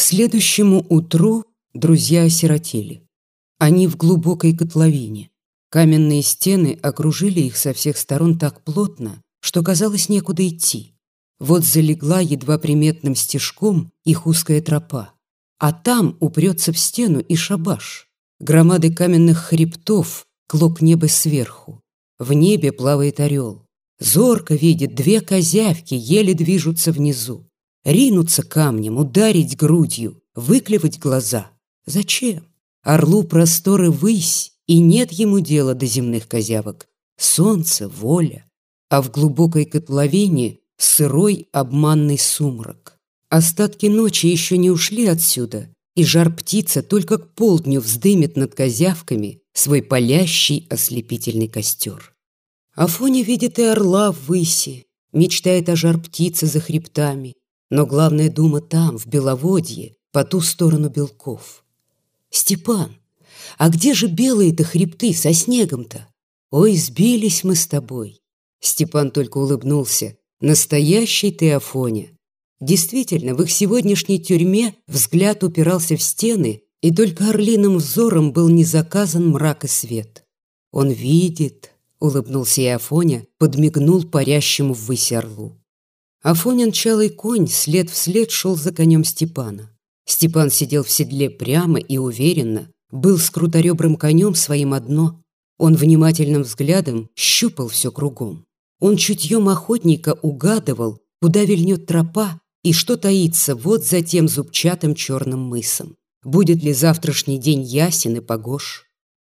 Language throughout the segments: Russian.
следующему утру друзья осиротели. Они в глубокой котловине. Каменные стены окружили их со всех сторон так плотно, что казалось некуда идти. Вот залегла едва приметным стежком их узкая тропа. А там упрется в стену и шабаш. Громады каменных хребтов, клок неба сверху. В небе плавает орел. Зорко видит две козявки, еле движутся внизу. Ринуться камнем, ударить грудью, выклевать глаза. Зачем? Орлу просторы высь, и нет ему дела до земных козявок. Солнце, воля. А в глубокой котловине сырой обманный сумрак. Остатки ночи еще не ушли отсюда, и жар птица только к полдню вздымет над козявками свой палящий ослепительный костер. Афоня видит и орла в выси, мечтает о жар птице за хребтами, но главная дума там, в Беловодье, по ту сторону белков. «Степан, а где же белые-то хребты со снегом-то? Ой, сбились мы с тобой!» Степан только улыбнулся. «Настоящий ты, Афоня!» Действительно, в их сегодняшней тюрьме взгляд упирался в стены, и только орлиным взором был не заказан мрак и свет. «Он видит», — улыбнулся Афоня, подмигнул парящему ввысь орлу. Афонин чалый конь след вслед шел за конем Степана. Степан сидел в седле прямо и уверенно, был с круторебрым конем своим одно. Он внимательным взглядом щупал все кругом. Он чутьем охотника угадывал, куда вильнет тропа и что таится вот за тем зубчатым черным мысом. Будет ли завтрашний день ясен и погож?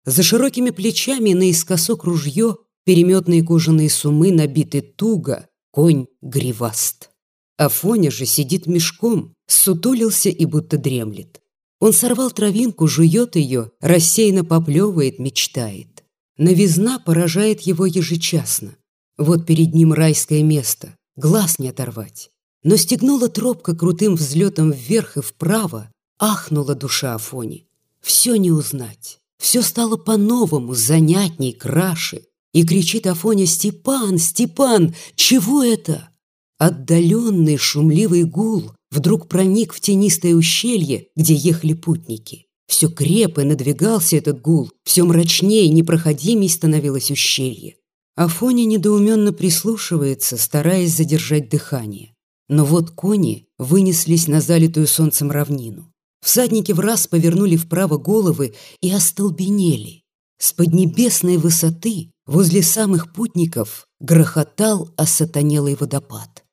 За широкими плечами наискосок ружье, переметные кожаные сумы набиты туго, конь гриваст. Афоня же сидит мешком, сутулился и будто дремлет. Он сорвал травинку, жует ее, рассеянно поплевывает, мечтает. Новизна поражает его ежечасно. Вот перед ним райское место, глаз не оторвать. Но стегнула тропка крутым взлетом вверх и вправо, ахнула душа Афони. Все не узнать, все стало по-новому, занятней, краше. И кричит Афоня «Степан! Степан! Чего это?» Отдаленный шумливый гул вдруг проник в тенистое ущелье, где ехали путники. Все крепо надвигался этот гул, все мрачнее и непроходимей становилось ущелье. Афоня недоуменно прислушивается, стараясь задержать дыхание. Но вот кони вынеслись на залитую солнцем равнину. Всадники в раз повернули вправо головы и остолбенели. С поднебесной высоты возле самых путников грохотал осатанелый водопад.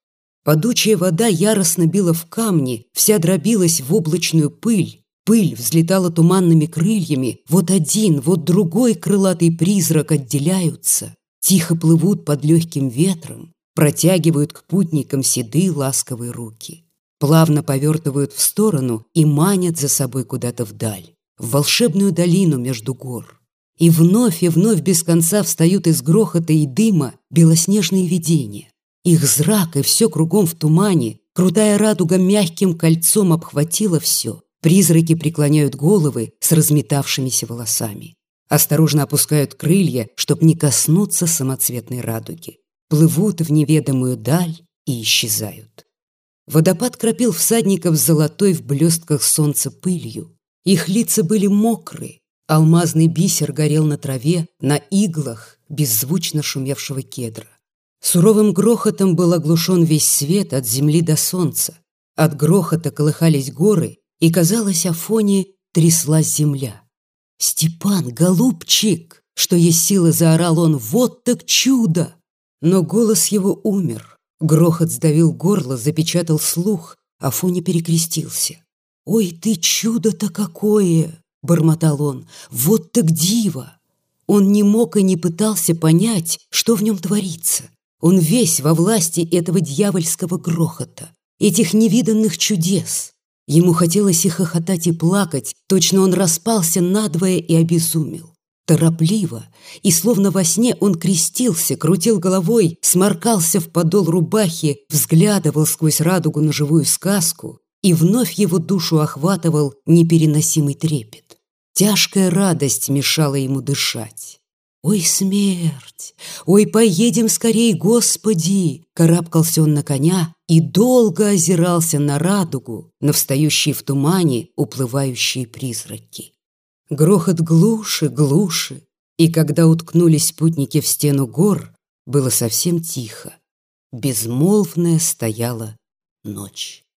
Падучая вода яростно била в камни, вся дробилась в облачную пыль. Пыль взлетала туманными крыльями, вот один, вот другой крылатый призрак отделяются, тихо плывут под легким ветром, протягивают к путникам седые ласковые руки, плавно повертывают в сторону и манят за собой куда-то вдаль, в волшебную долину между гор. И вновь и вновь без конца встают из грохота и дыма белоснежные видения. Их зрак и все кругом в тумане, крутая радуга мягким кольцом обхватила все. Призраки преклоняют головы с разметавшимися волосами. Осторожно опускают крылья, чтоб не коснуться самоцветной радуги. Плывут в неведомую даль и исчезают. Водопад кропил всадников золотой в блестках солнца пылью. Их лица были мокрые, Алмазный бисер горел на траве, на иглах беззвучно шумевшего кедра. Суровым грохотом был оглушен весь свет от земли до солнца. От грохота колыхались горы, и, казалось, Афоне тряслась земля. «Степан, голубчик!» Что есть силы, заорал он, «Вот так чудо!» Но голос его умер. Грохот сдавил горло, запечатал слух, Афоня перекрестился. «Ой ты чудо-то какое!» — бормотал он. «Вот так диво!» Он не мог и не пытался понять, что в нем творится. Он весь во власти этого дьявольского грохота, этих невиданных чудес. Ему хотелось и хохотать, и плакать, точно он распался надвое и обезумел. Торопливо, и словно во сне он крестился, крутил головой, сморкался в подол рубахи, взглядывал сквозь радугу на живую сказку, и вновь его душу охватывал непереносимый трепет. Тяжкая радость мешала ему дышать. «Ой, смерть! Ой, поедем скорей, Господи!» Карабкался он на коня, и долго озирался на радугу, на встающие в тумане уплывающие призраки. Грохот глуши, глуши, и когда уткнулись спутники в стену гор, было совсем тихо. Безмолвная стояла ночь.